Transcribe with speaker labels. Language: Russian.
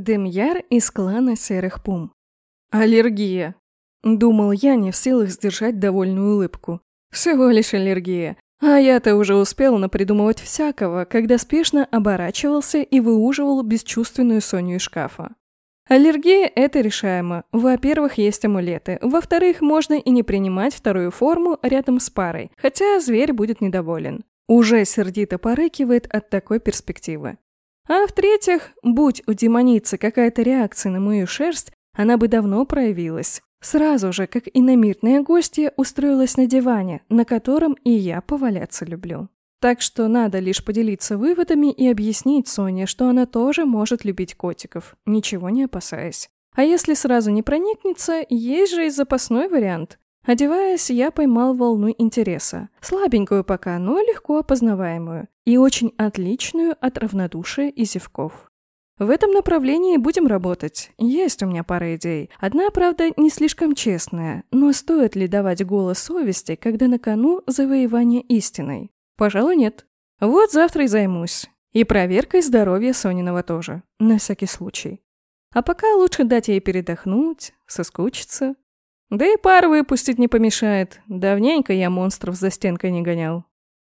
Speaker 1: Демьяр из клана Серых Пум. Аллергия. Думал я, не в силах сдержать довольную улыбку. Всего лишь аллергия. А я-то уже успел напридумывать всякого, когда спешно оборачивался и выуживал бесчувственную Соню из шкафа. Аллергия – это решаемо. Во-первых, есть амулеты. Во-вторых, можно и не принимать вторую форму рядом с парой, хотя зверь будет недоволен. Уже сердито порыкивает от такой перспективы. А в-третьих, будь у демоницы какая-то реакция на мою шерсть, она бы давно проявилась. Сразу же, как иномирная гостья, устроилась на диване, на котором и я поваляться люблю. Так что надо лишь поделиться выводами и объяснить Соне, что она тоже может любить котиков, ничего не опасаясь. А если сразу не проникнется, есть же и запасной вариант. Одеваясь, я поймал волну интереса. Слабенькую пока, но легко опознаваемую. И очень отличную от равнодушия и зевков. В этом направлении будем работать. Есть у меня пара идей. Одна, правда, не слишком честная, но стоит ли давать голос совести, когда на кону завоевание истиной? Пожалуй, нет. Вот завтра и займусь. И проверкой здоровья Сониного тоже, на всякий случай. А пока лучше дать ей передохнуть, соскучиться, да и пар выпустить не помешает. Давненько я монстров за стенкой не гонял.